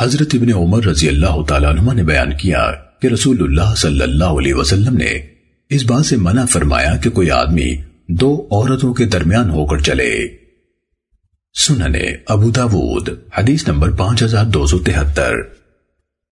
حضرت ابن عمر رضی اللہ تعالیٰ عنہ نے بیان کیا کہ رسول اللہ صلی اللہ علیہ وسلم نے اس بات سے منع فرمایا کہ کوئی آدمی دو عورتوں کے درمیان ہو کر چلے۔ سننے ابو داود، حدیث نمبر پانچ ہزار دو سو تہتر۔